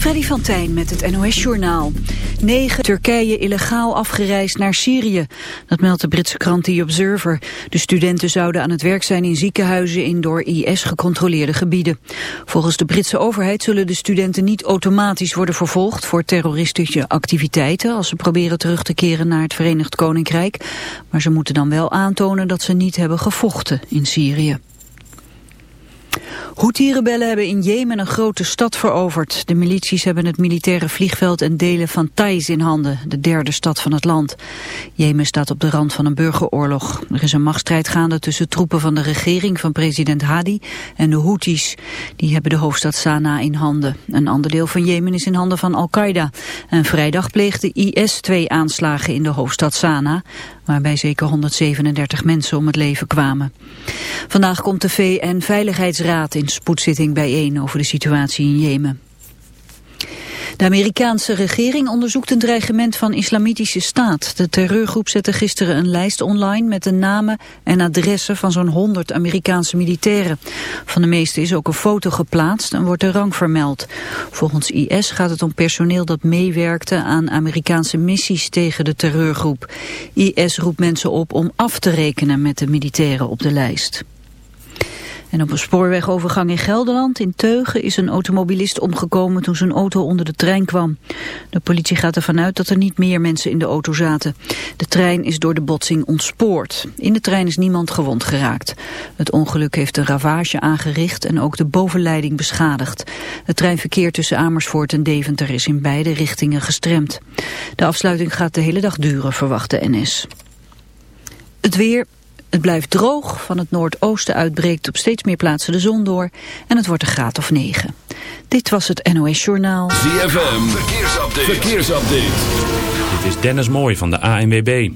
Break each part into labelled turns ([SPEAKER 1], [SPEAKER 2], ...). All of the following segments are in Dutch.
[SPEAKER 1] Freddy van Tijn met het NOS-journaal. Negen Turkije illegaal afgereisd naar Syrië. Dat meldt de Britse krant The Observer. De studenten zouden aan het werk zijn in ziekenhuizen in door IS gecontroleerde gebieden. Volgens de Britse overheid zullen de studenten niet automatisch worden vervolgd voor terroristische activiteiten als ze proberen terug te keren naar het Verenigd Koninkrijk. Maar ze moeten dan wel aantonen dat ze niet hebben gevochten in Syrië. Houthi-rebellen hebben in Jemen een grote stad veroverd. De milities hebben het militaire vliegveld en delen van Taiz in handen, de derde stad van het land. Jemen staat op de rand van een burgeroorlog. Er is een machtsstrijd gaande tussen troepen van de regering van president Hadi en de Houthis. Die hebben de hoofdstad Sanaa in handen. Een ander deel van Jemen is in handen van Al-Qaeda. En vrijdag pleegde IS twee aanslagen in de hoofdstad Sanaa waarbij zeker 137 mensen om het leven kwamen. Vandaag komt de VN-veiligheidsraad in spoedzitting bijeen over de situatie in Jemen. De Amerikaanse regering onderzoekt een dreigement van islamitische staat. De terreurgroep zette gisteren een lijst online met de namen en adressen van zo'n 100 Amerikaanse militairen. Van de meeste is ook een foto geplaatst en wordt de rang vermeld. Volgens IS gaat het om personeel dat meewerkte aan Amerikaanse missies tegen de terreurgroep. IS roept mensen op om af te rekenen met de militairen op de lijst. En op een spoorwegovergang in Gelderland, in Teugen, is een automobilist omgekomen toen zijn auto onder de trein kwam. De politie gaat ervan uit dat er niet meer mensen in de auto zaten. De trein is door de botsing ontspoord. In de trein is niemand gewond geraakt. Het ongeluk heeft een ravage aangericht en ook de bovenleiding beschadigd. Het treinverkeer tussen Amersfoort en Deventer is in beide richtingen gestremd. De afsluiting gaat de hele dag duren, verwacht de NS. Het weer, het blijft droog, van het noordoosten uitbreekt op steeds meer plaatsen de zon door en het wordt een graad of 9. Dit was het NOS Journaal.
[SPEAKER 2] ZFM, verkeersupdate. verkeersupdate.
[SPEAKER 3] Dit is Dennis Mooij van de ANWB.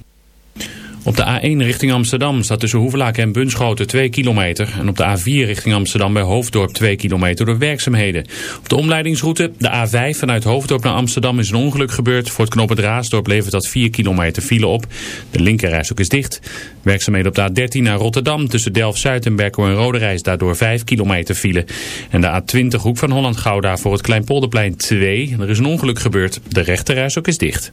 [SPEAKER 3] Op de A1 richting Amsterdam staat tussen Hoevelaken en Bunschoten 2 kilometer. En op de A4 richting Amsterdam bij Hoofddorp 2 kilometer door werkzaamheden. Op de omleidingsroute, de A5 vanuit Hoofddorp naar Amsterdam is een ongeluk gebeurd. Voor het knooppunt Raasdorp levert dat 4 kilometer file op. De linkerreis ook is dicht. Werkzaamheden op de A13 naar Rotterdam tussen Delft-Zuid en Berkel en Roderijs daardoor 5 kilometer file. En de A20 hoek van Holland-Gouda voor het Kleinpolderplein 2. Er is een ongeluk gebeurd. De rechterreis ook is dicht.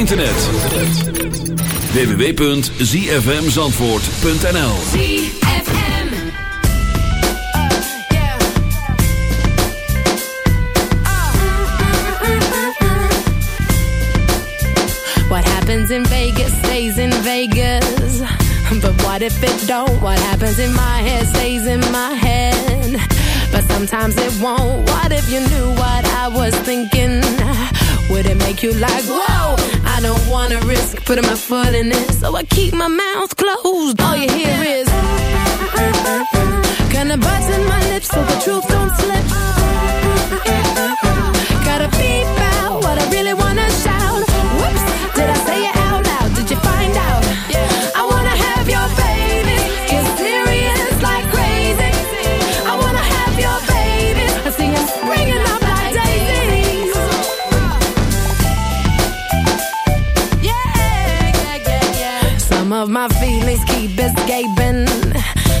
[SPEAKER 2] internet. www.zfmzandvoort.nl
[SPEAKER 4] What happens in Vegas stays in Vegas. But what if it don't? What happens in my head stays in my head. But sometimes it won't. What if you knew what I was thinking? Would it make you like, whoa? I don't wanna risk putting my foot in it, so I keep my mouth closed. All you hear is kinda biting my lips so the truth don't slip.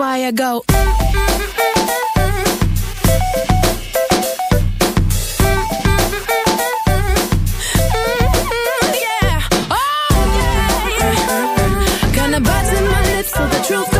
[SPEAKER 4] why I go. Yeah. Oh, yeah. Kinda bites my lips, so the truth.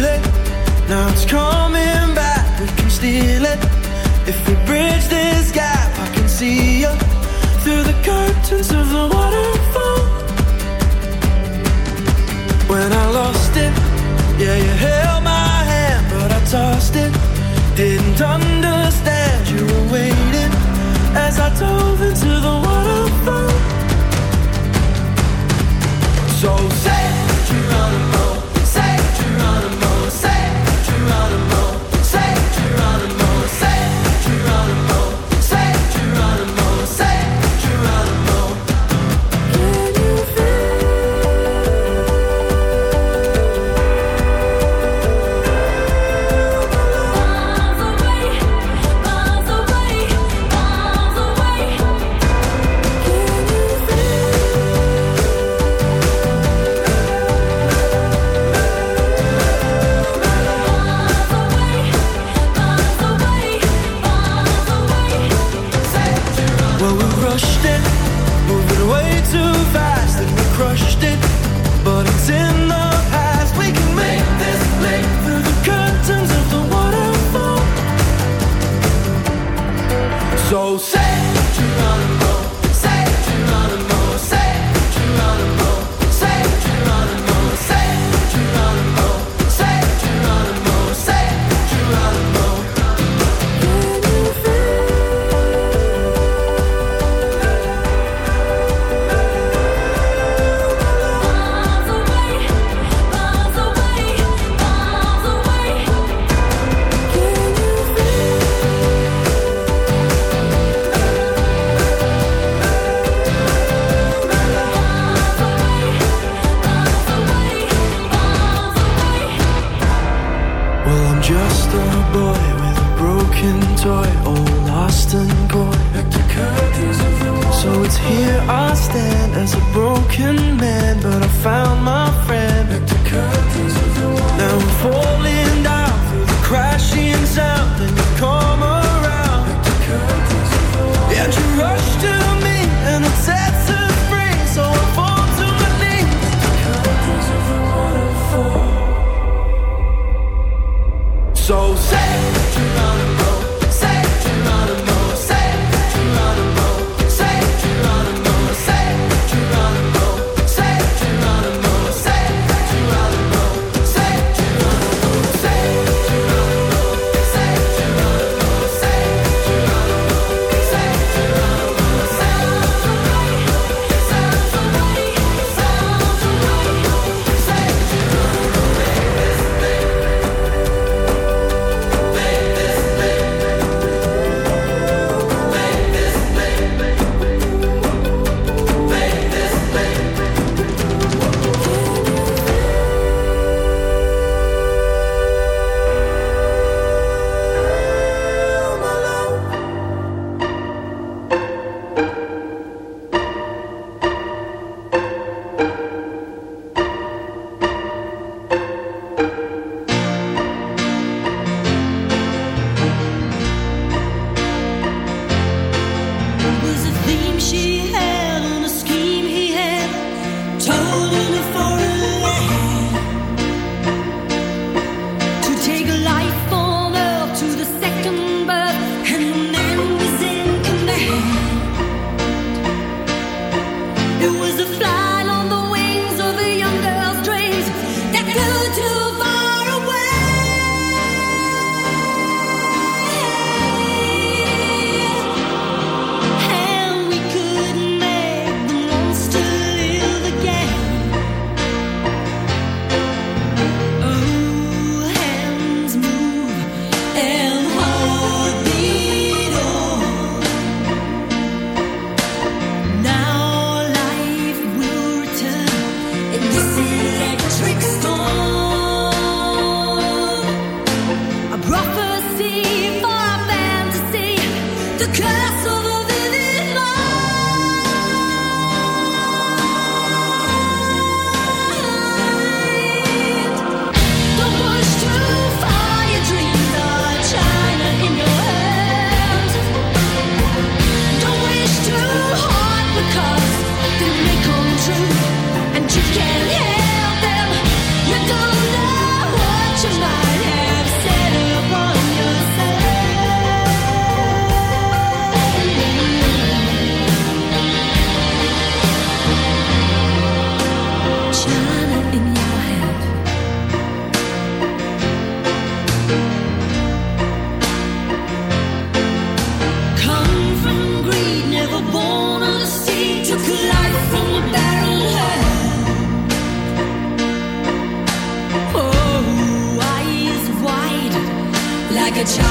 [SPEAKER 5] understand. You were waiting as I
[SPEAKER 6] told pass over a
[SPEAKER 2] child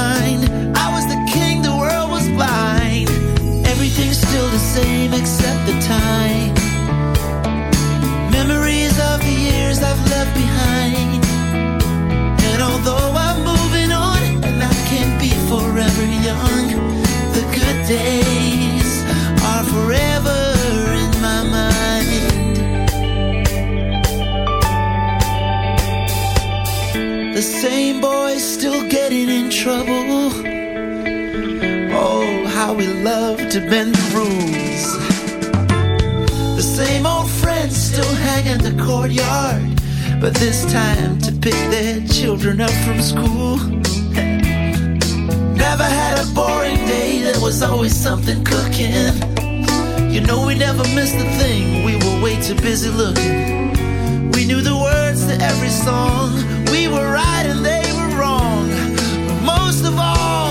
[SPEAKER 5] Same except the time. Memories of the years I've left behind. And although I'm moving on, and I can't be forever young, the good days are forever in my mind. The same boys still getting in trouble. Oh, how we love to bend the rules. Same old friends still hang in the courtyard, but this time to pick their children up from school. Never had a boring day, there was always something cooking. You know, we never missed a thing, we were way too busy looking. We knew the words to every song, we were right and they were wrong. But most of all,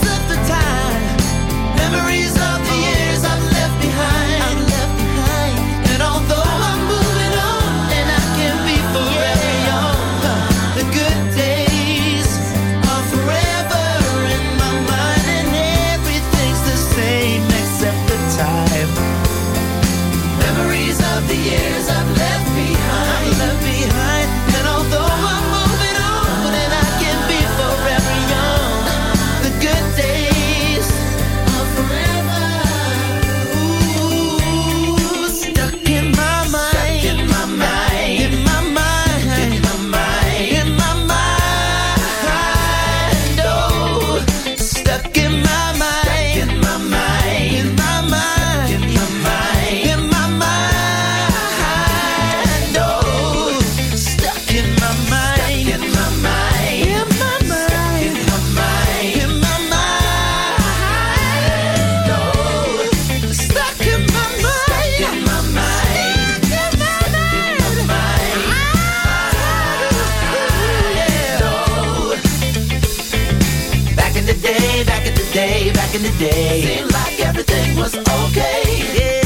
[SPEAKER 5] every day. Seemed like everything was okay. Yeah.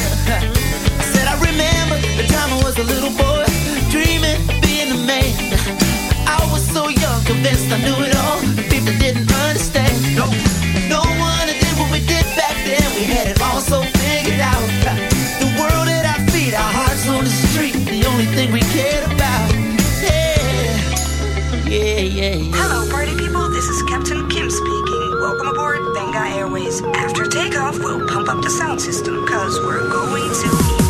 [SPEAKER 5] I said I remember the time I was a little boy, dreaming, being a man. I was so young, convinced I knew it all. People didn't
[SPEAKER 7] takeoff, we'll pump up the sound system, cause we're going to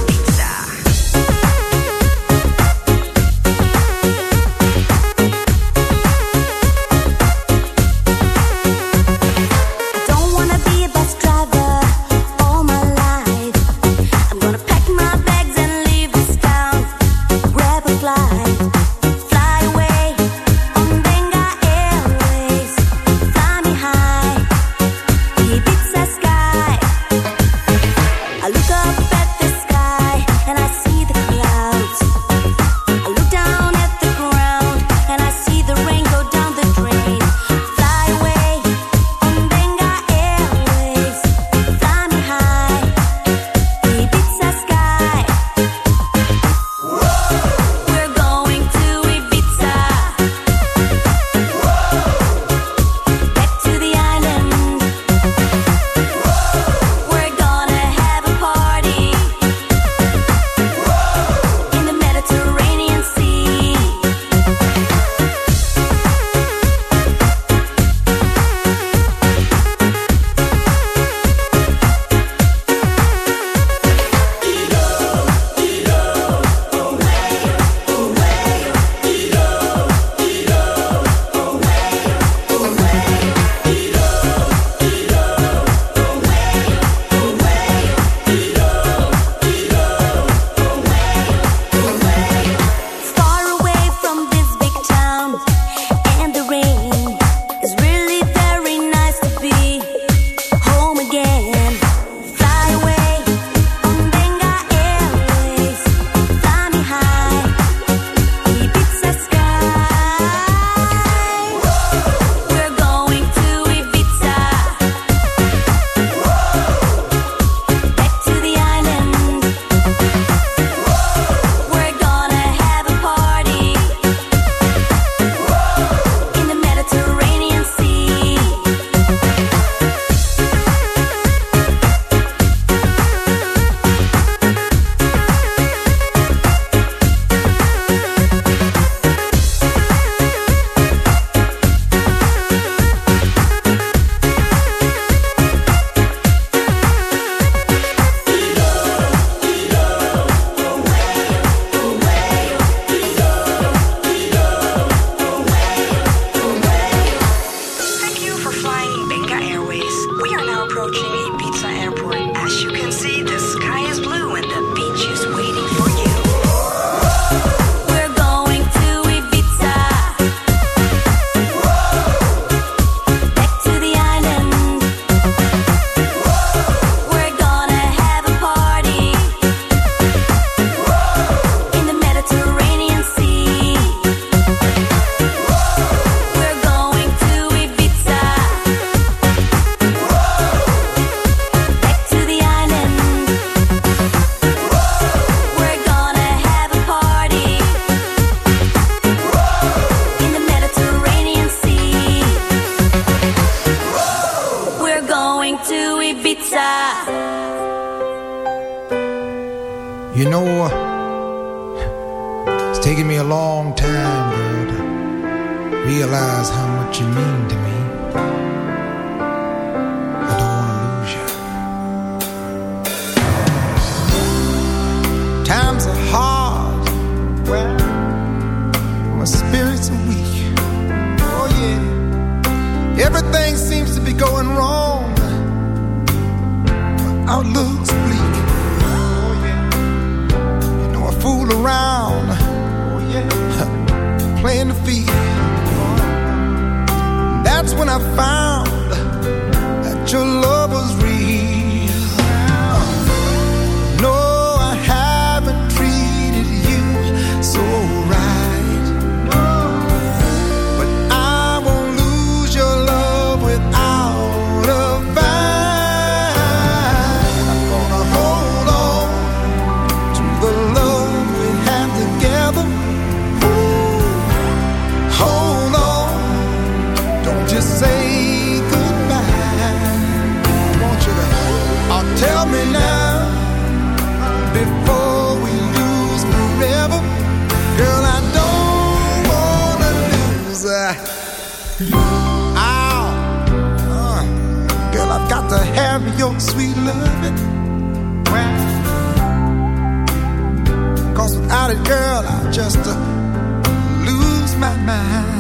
[SPEAKER 8] mine.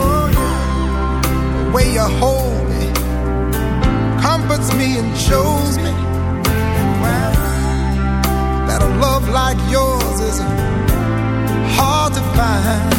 [SPEAKER 8] Oh, yeah. The way you hold me comforts me and shows me that a love like yours is hard to find.